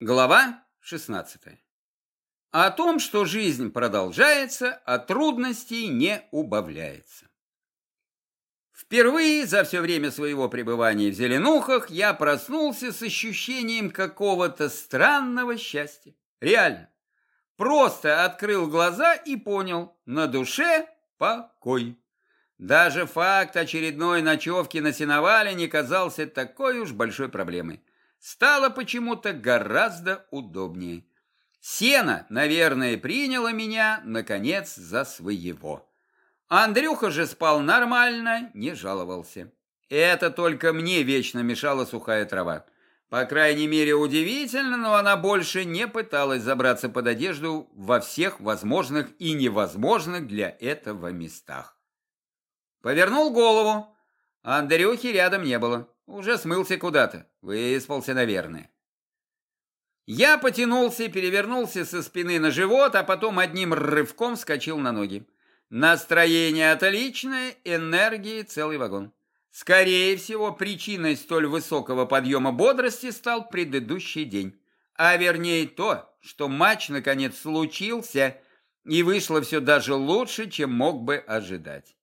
Глава 16. О том, что жизнь продолжается, а трудностей не убавляется. Впервые за все время своего пребывания в Зеленухах я проснулся с ощущением какого-то странного счастья. Реально. Просто открыл глаза и понял, на душе покой. Даже факт очередной ночевки на сеновале не казался такой уж большой проблемой стало почему-то гораздо удобнее. Сено, наверное, приняло меня, наконец, за своего. Андрюха же спал нормально, не жаловался. Это только мне вечно мешала сухая трава. По крайней мере, удивительно, но она больше не пыталась забраться под одежду во всех возможных и невозможных для этого местах. Повернул голову. Андрюхи рядом не было. Уже смылся куда-то. Выспался, наверное. Я потянулся, перевернулся со спины на живот, а потом одним рывком вскочил на ноги. Настроение отличное, энергии целый вагон. Скорее всего, причиной столь высокого подъема бодрости стал предыдущий день. А вернее то, что матч наконец случился, и вышло все даже лучше, чем мог бы ожидать.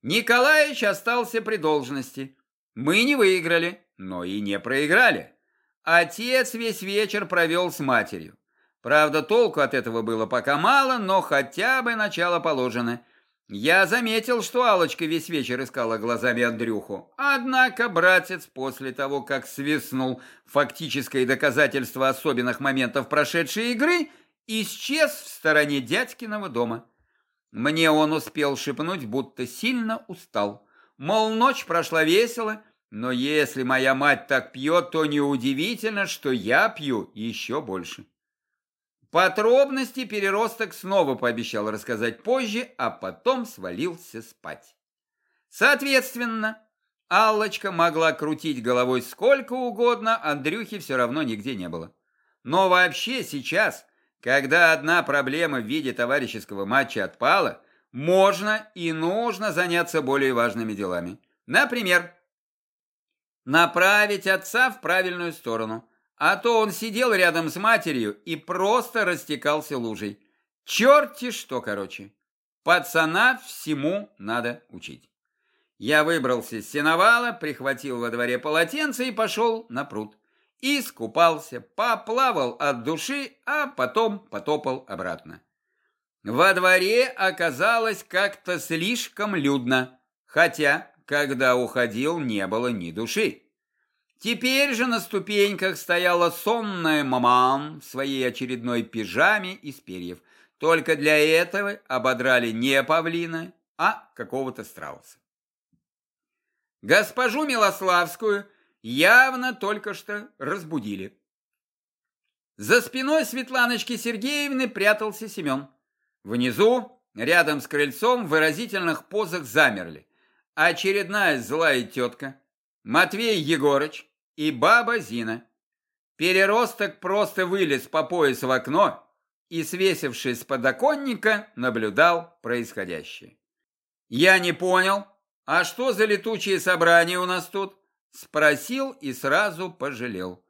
Николаевич остался при должности. Мы не выиграли, но и не проиграли. Отец весь вечер провел с матерью. Правда, толку от этого было пока мало, но хотя бы начало положено. Я заметил, что алочка весь вечер искала глазами Андрюху. Однако братец после того, как свистнул фактическое доказательство особенных моментов прошедшей игры, исчез в стороне дядькиного дома. Мне он успел шепнуть, будто сильно устал. Мол, ночь прошла весело, но если моя мать так пьет, то неудивительно, что я пью еще больше. Подробности переросток снова пообещал рассказать позже, а потом свалился спать. Соответственно, Аллочка могла крутить головой сколько угодно, Андрюхи все равно нигде не было. Но вообще сейчас, когда одна проблема в виде товарищеского матча отпала, можно и нужно заняться более важными делами. Например, направить отца в правильную сторону, а то он сидел рядом с матерью и просто растекался лужей. Черти что, короче. Пацана всему надо учить. Я выбрался с сеновала, прихватил во дворе полотенце и пошел на пруд. Искупался, поплавал от души, а потом потопал обратно. Во дворе оказалось как-то слишком людно, хотя, когда уходил, не было ни души. Теперь же на ступеньках стояла сонная маман в своей очередной пижаме из перьев. Только для этого ободрали не павлина, а какого-то страуса. Госпожу Милославскую явно только что разбудили. За спиной Светланочки Сергеевны прятался Семен. Внизу, рядом с крыльцом, в выразительных позах замерли. Очередная злая тетка, Матвей Егорыч и баба Зина. Переросток просто вылез по пояс в окно и, свесившись с подоконника, наблюдал происходящее. «Я не понял, а что за летучее собрание у нас тут?» Спросил и сразу пожалел.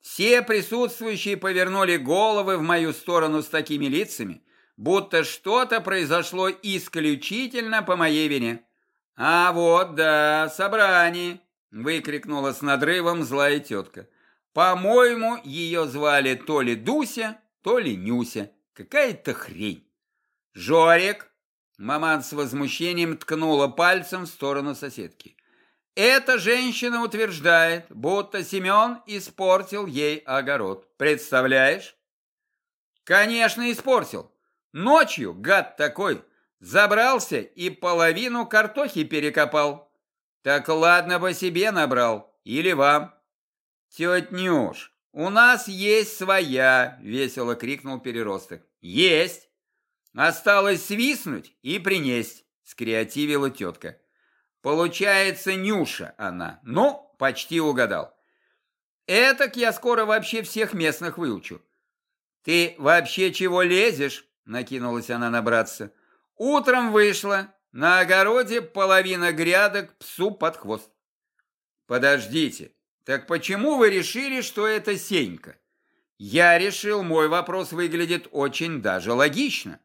Все присутствующие повернули головы в мою сторону с такими лицами, будто что-то произошло исключительно по моей вине. А вот, да, собрание, выкрикнула с надрывом злая тетка. По-моему, ее звали то ли Дуся, то ли Нюся. Какая-то хрень. Жорик, маман с возмущением ткнула пальцем в сторону соседки. Эта женщина утверждает, будто Семен испортил ей огород. Представляешь? Конечно, испортил. Ночью, гад такой, забрался и половину картохи перекопал. Так ладно бы себе набрал, или вам. Тетя Нюш, у нас есть своя, весело крикнул переросток. Есть. Осталось свистнуть и принесть, скреативила тетка. Получается Нюша она. Ну, почти угадал. Этак я скоро вообще всех местных выучу. Ты вообще чего лезешь? Накинулась она на братца. Утром вышла, на огороде половина грядок псу под хвост. Подождите, так почему вы решили, что это Сенька? Я решил, мой вопрос выглядит очень даже логично.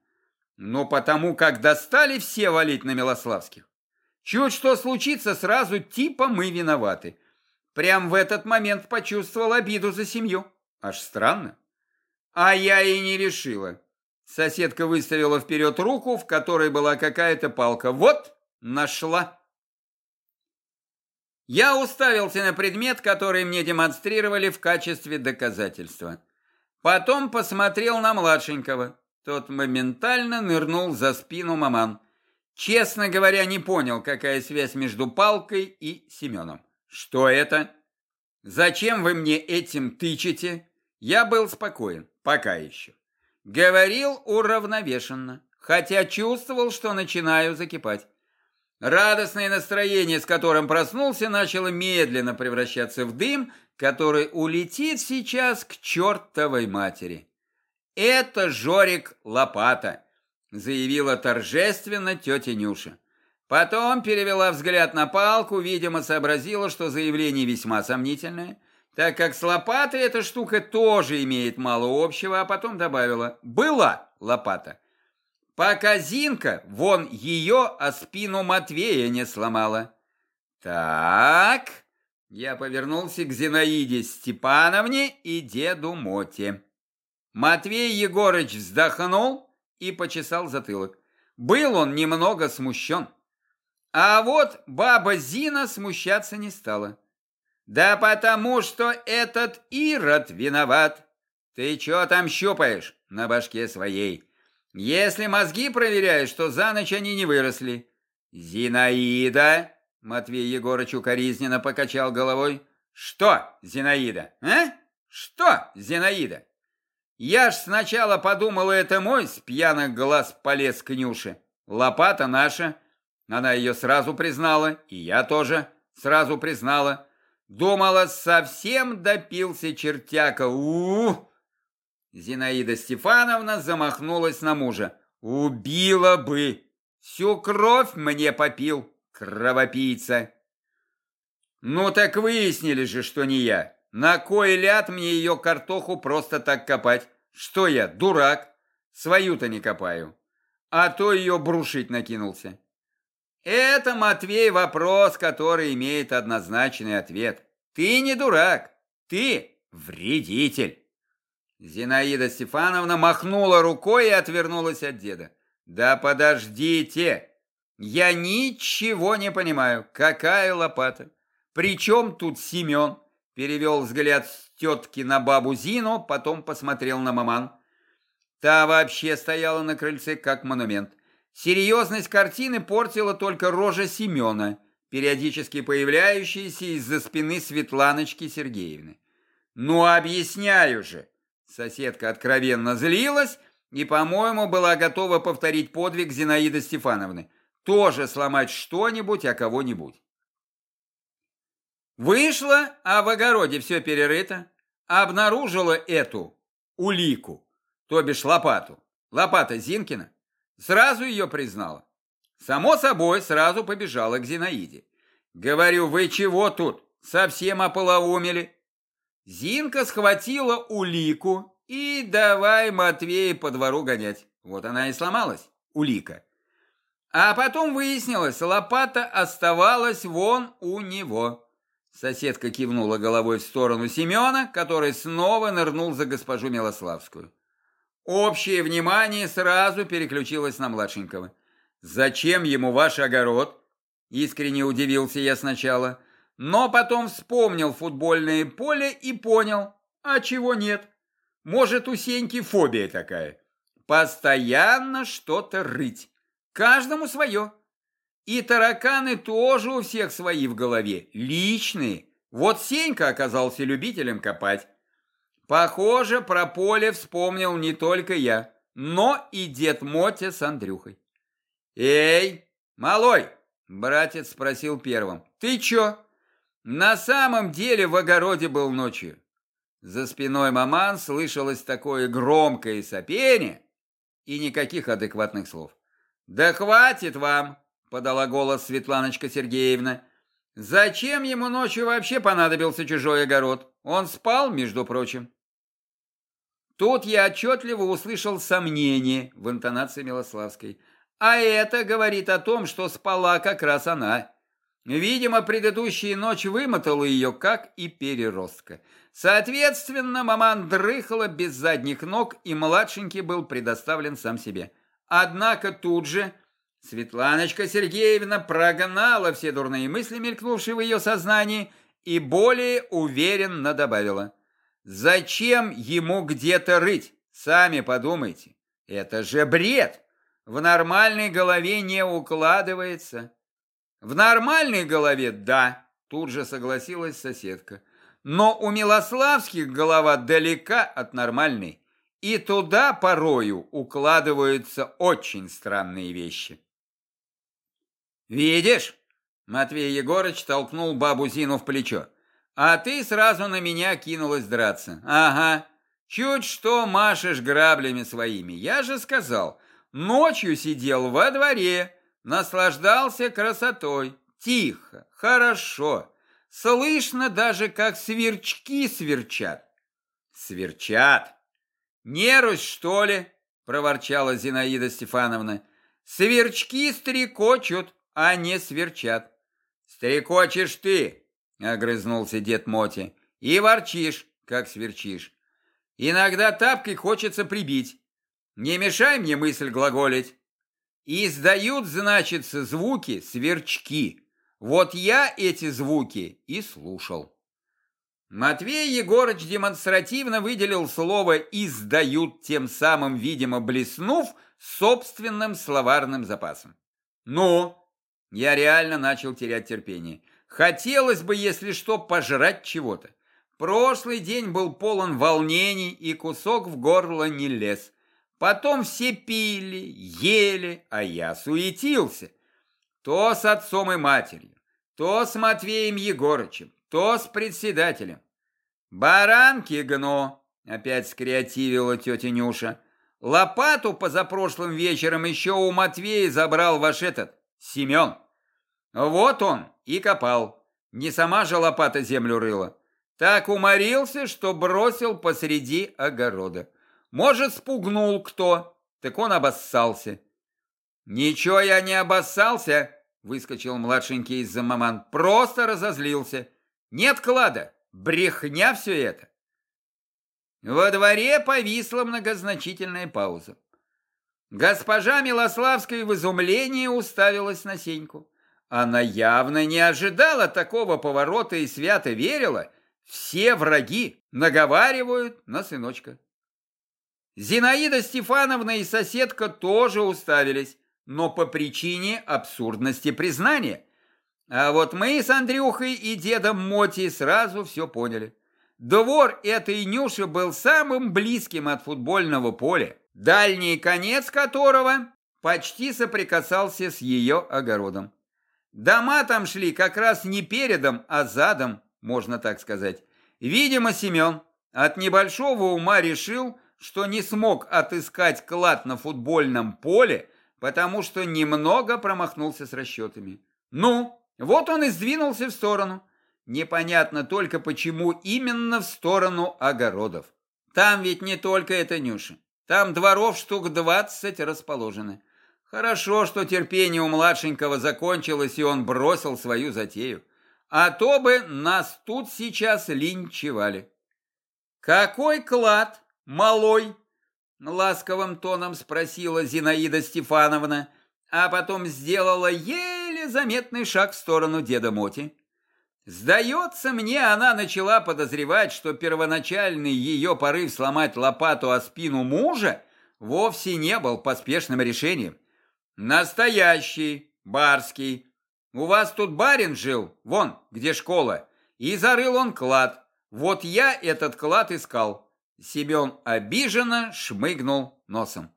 Но потому как достали все валить на Милославских. Чуть что случится, сразу типа мы виноваты. Прям в этот момент почувствовал обиду за семью. Аж странно. А я и не решила. Соседка выставила вперед руку, в которой была какая-то палка. Вот, нашла. Я уставился на предмет, который мне демонстрировали в качестве доказательства. Потом посмотрел на младшенького. Тот моментально нырнул за спину маман. Честно говоря, не понял, какая связь между палкой и Семеном. Что это? Зачем вы мне этим тычете? Я был спокоен, пока еще. Говорил уравновешенно, хотя чувствовал, что начинаю закипать. Радостное настроение, с которым проснулся, начало медленно превращаться в дым, который улетит сейчас к чертовой матери. «Это Жорик Лопата», — заявила торжественно тетя Нюша. Потом перевела взгляд на палку, видимо, сообразила, что заявление весьма сомнительное, так как с лопатой эта штука тоже имеет мало общего, а потом добавила «была лопата». Пока Зинка, вон ее, а спину Матвея не сломала. Так, я повернулся к Зинаиде Степановне и деду Моте. Матвей Егорыч вздохнул и почесал затылок. Был он немного смущен. А вот баба Зина смущаться не стала. Да потому что этот Ирод виноват. Ты чё там щупаешь на башке своей? Если мозги проверяешь, то за ночь они не выросли. Зинаида, Матвей Егорыч укоризненно покачал головой. Что, Зинаида, а? Что, Зинаида? Я ж сначала подумала, это мой с пьяных глаз полез к Нюше. Лопата наша, она ее сразу признала, и я тоже сразу признала. Думала, совсем допился чертяка. У, -у, -у. Зинаида Стефановна замахнулась на мужа. Убила бы! Всю кровь мне попил, кровопийца. Ну так выяснили же, что не я. На кой ляд мне ее картоху просто так копать? Что я, дурак? Свою-то не копаю. А то ее брушить накинулся. Это, Матвей, вопрос, который имеет однозначный ответ. Ты не дурак, ты вредитель. Зинаида Стефановна махнула рукой и отвернулась от деда. Да подождите, я ничего не понимаю. Какая лопата? Причем тут Семен? Перевел взгляд с тетки на бабу Зину, потом посмотрел на маман. Та вообще стояла на крыльце, как монумент. Серьезность картины портила только рожа Семена, периодически появляющаяся из-за спины Светланочки Сергеевны. «Ну, объясняю же!» Соседка откровенно злилась и, по-моему, была готова повторить подвиг Зинаиды Стефановны. Тоже сломать что-нибудь, а кого-нибудь. Вышла, а в огороде все перерыто. Обнаружила эту улику, то бишь лопату. Лопата Зинкина. Сразу ее признала. Само собой, сразу побежала к Зинаиде. Говорю, вы чего тут? Совсем ополоумели? Зинка схватила улику и давай Матвея по двору гонять. Вот она и сломалась, улика. А потом выяснилось, лопата оставалась вон у него. Соседка кивнула головой в сторону Семена, который снова нырнул за госпожу Милославскую. Общее внимание сразу переключилось на младшенького. «Зачем ему ваш огород?» Искренне удивился я сначала, но потом вспомнил футбольное поле и понял, а чего нет. Может, у Сеньки фобия такая. Постоянно что-то рыть. Каждому свое. И тараканы тоже у всех свои в голове, личные. Вот Сенька оказался любителем копать. Похоже, про поле вспомнил не только я, но и дед Мотя с Андрюхой. «Эй, малой!» – братец спросил первым. «Ты чё? На самом деле в огороде был ночью». За спиной маман слышалось такое громкое сопение и никаких адекватных слов. «Да хватит вам!» – подала голос Светланочка Сергеевна. «Зачем ему ночью вообще понадобился чужой огород? Он спал, между прочим». Тут я отчетливо услышал сомнение в интонации Милославской. А это говорит о том, что спала как раз она. Видимо, предыдущая ночь вымотала ее, как и переростка. Соответственно, маман дрыхала без задних ног, и младшенький был предоставлен сам себе. Однако тут же Светланочка Сергеевна прогнала все дурные мысли, мелькнувшие в ее сознании, и более уверенно добавила. «Зачем ему где-то рыть? Сами подумайте. Это же бред! В нормальной голове не укладывается». «В нормальной голове, да», тут же согласилась соседка. «Но у Милославских голова далека от нормальной, и туда порою укладываются очень странные вещи». «Видишь?» Матвей Егорыч толкнул бабу Зину в плечо. «А ты сразу на меня кинулась драться. Ага, чуть что машешь граблями своими. Я же сказал, ночью сидел во дворе, наслаждался красотой. Тихо, хорошо. Слышно даже, как сверчки сверчат». «Сверчат? Нерусь, что ли?» – проворчала Зинаида Стефановна. «Сверчки стрекочут, а не сверчат. Стрекочешь ты, огрызнулся дед Моти, и ворчишь, как сверчишь. Иногда тапкой хочется прибить. Не мешай мне мысль глаголить. Издают, значится, звуки сверчки. Вот я эти звуки и слушал. Матвей Егорыч демонстративно выделил слово «издают», тем самым, видимо, блеснув собственным словарным запасом. «Ну, я реально начал терять терпение. Хотелось бы, если что, пожрать чего-то. Прошлый день был полон волнений, и кусок в горло не лез. Потом все пили, ели, а я суетился. То с отцом и матерью, то с Матвеем Егорычем, то с председателем. «Баранки гну!» — опять скреативила тетя Нюша. «Лопату позапрошлым вечером еще у Матвея забрал ваш этот, Семен. Вот он и копал. Не сама же лопата землю рыла. Так уморился, что бросил посреди огорода. Может, спугнул кто, так он обоссался. Ничего я не обоссался, выскочил младшенький из-за маман. Просто разозлился. Нет клада, брехня все это. Во дворе повисла многозначительная пауза. Госпожа Милославская в изумлении уставилась на Сеньку. Она явно не ожидала такого поворота и свято верила, все враги наговаривают на сыночка. Зинаида Стефановна и соседка тоже уставились, но по причине абсурдности признания. А вот мы с Андрюхой и дедом Моти сразу все поняли. Двор этой Нюши был самым близким от футбольного поля дальний конец которого почти соприкасался с ее огородом. Дома там шли как раз не передом, а задом, можно так сказать. Видимо, Семен от небольшого ума решил, что не смог отыскать клад на футбольном поле, потому что немного промахнулся с расчетами. Ну, вот он и сдвинулся в сторону. Непонятно только, почему именно в сторону огородов. Там ведь не только это Нюша. Там дворов штук двадцать расположены. Хорошо, что терпение у младшенького закончилось, и он бросил свою затею. А то бы нас тут сейчас линчевали. «Какой клад, малой?» Ласковым тоном спросила Зинаида Стефановна, а потом сделала еле заметный шаг в сторону деда Моти. Сдается мне, она начала подозревать, что первоначальный ее порыв сломать лопату о спину мужа вовсе не был поспешным решением. Настоящий, барский. У вас тут барин жил, вон, где школа, и зарыл он клад. Вот я этот клад искал. Семен обиженно шмыгнул носом.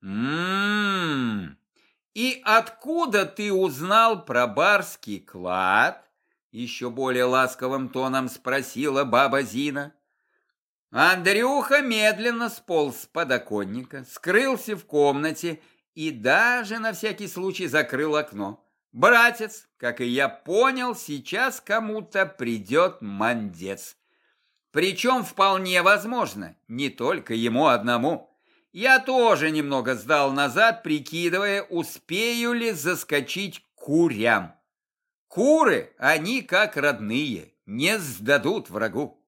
Ммм, и откуда ты узнал про барский клад? Еще более ласковым тоном спросила баба Зина. Андрюха медленно сполз с подоконника, скрылся в комнате и даже на всякий случай закрыл окно. Братец, как и я понял, сейчас кому-то придет мандец. Причем вполне возможно, не только ему одному. Я тоже немного сдал назад, прикидывая, успею ли заскочить курям. Куры, они как родные, не сдадут врагу.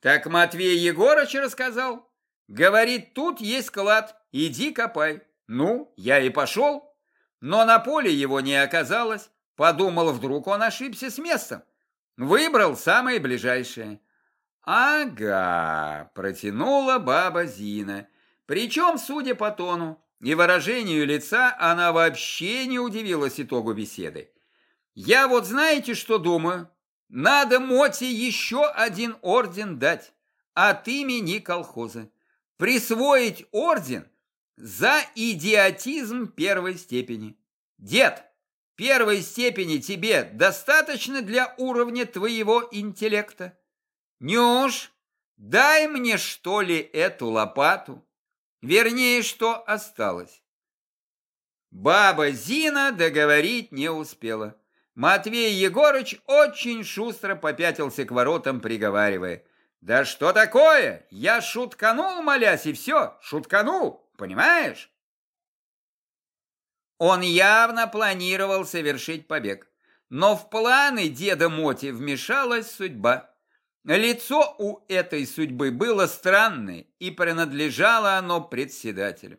Так Матвей Егорыч рассказал. Говорит, тут есть клад, иди копай. Ну, я и пошел. Но на поле его не оказалось. Подумал, вдруг он ошибся с местом. Выбрал самое ближайшее. «Ага», — протянула баба Зина. Причем, судя по тону и выражению лица, она вообще не удивилась итогу беседы. «Я вот знаете, что думаю? Надо Моте еще один орден дать от имени колхоза. Присвоить орден за идиотизм первой степени. Дед, первой степени тебе достаточно для уровня твоего интеллекта? Нюш, дай мне, что ли, эту лопату. Вернее, что осталось. Баба Зина договорить не успела. Матвей Егорыч очень шустро попятился к воротам, приговаривая. «Да что такое? Я шутканул, молясь, и все, шутканул, понимаешь?» Он явно планировал совершить побег, но в планы деда Моти вмешалась судьба. Лицо у этой судьбы было странное, и принадлежало оно председателю.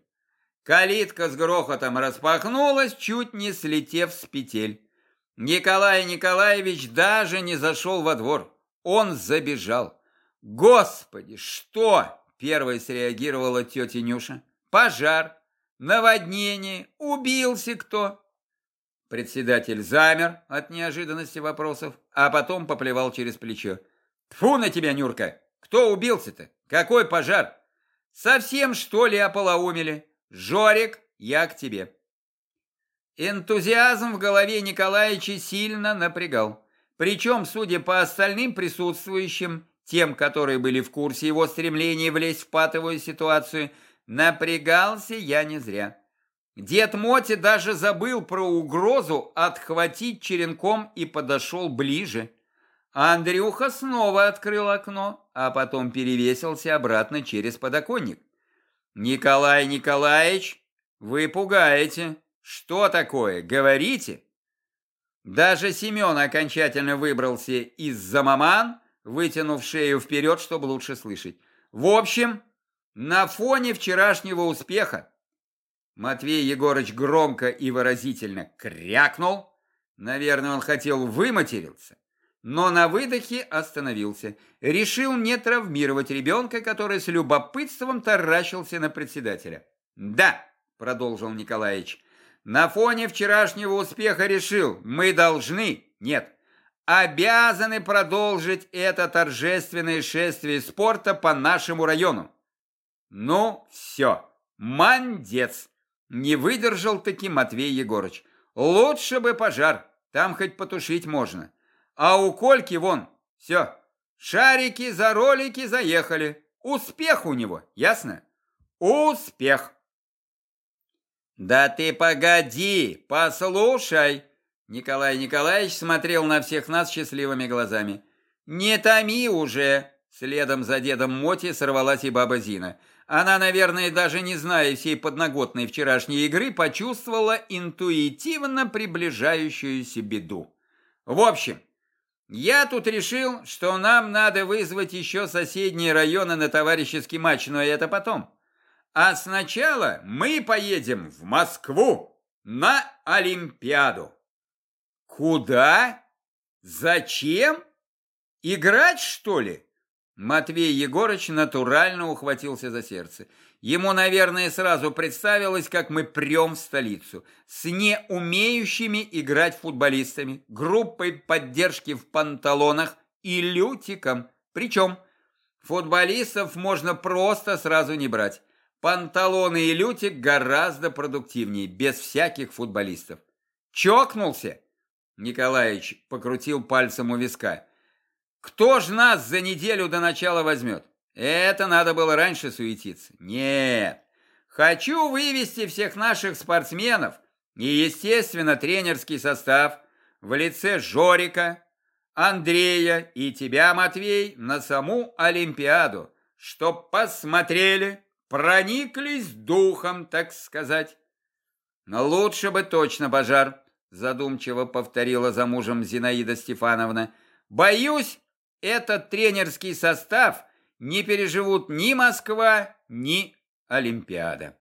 Калитка с грохотом распахнулась, чуть не слетев с петель. Николай Николаевич даже не зашел во двор. Он забежал. «Господи, что?» – первой среагировала тетя Нюша. «Пожар, наводнение, убился кто?» Председатель замер от неожиданности вопросов, а потом поплевал через плечо. Тфу на тебя, Нюрка! Кто убился-то? Какой пожар? Совсем, что ли, ополоумели? Жорик, я к тебе. Энтузиазм в голове Николаевича сильно напрягал. Причем, судя по остальным присутствующим, тем, которые были в курсе его стремления влезть в патовую ситуацию, напрягался я не зря. Дед Моти даже забыл про угрозу отхватить черенком и подошел ближе. Андрюха снова открыл окно, а потом перевесился обратно через подоконник. «Николай Николаевич, вы пугаете. Что такое? Говорите?» Даже Семен окончательно выбрался из-за маман, вытянув шею вперед, чтобы лучше слышать. В общем, на фоне вчерашнего успеха Матвей Егорыч громко и выразительно крякнул. Наверное, он хотел выматериться но на выдохе остановился. Решил не травмировать ребенка, который с любопытством таращился на председателя. «Да», — продолжил Николаевич, — «на фоне вчерашнего успеха решил, мы должны, нет, обязаны продолжить это торжественное шествие спорта по нашему району». «Ну, все, мандец!» Не выдержал таки Матвей Егорыч. «Лучше бы пожар, там хоть потушить можно». А у Кольки вон, все, шарики за ролики заехали. Успех у него, ясно? Успех. Да ты погоди, послушай. Николай Николаевич смотрел на всех нас счастливыми глазами. Не томи уже. Следом за дедом Моти сорвалась и баба Зина. Она, наверное, даже не зная всей подноготной вчерашней игры, почувствовала интуитивно приближающуюся беду. В общем, я тут решил, что нам надо вызвать еще соседние районы на товарищеский матч, но это потом. А сначала мы поедем в Москву на Олимпиаду. Куда? Зачем? Играть, что ли? Матвей Егорыч натурально ухватился за сердце. Ему, наверное, сразу представилось, как мы прем в столицу с неумеющими играть футболистами, группой поддержки в панталонах и лютиком. Причем футболистов можно просто сразу не брать. Панталоны и лютик гораздо продуктивнее, без всяких футболистов. Чокнулся? Николаевич покрутил пальцем у виска. Кто ж нас за неделю до начала возьмет? Это надо было раньше суетиться. Нет. Хочу вывести всех наших спортсменов и, естественно, тренерский состав в лице Жорика, Андрея и тебя, Матвей, на саму Олимпиаду, чтоб посмотрели, прониклись духом, так сказать. Но лучше бы точно, Бажар, задумчиво повторила за мужем Зинаида Стефановна. Боюсь, этот тренерский состав не переживут ни Москва, ни Олимпиада.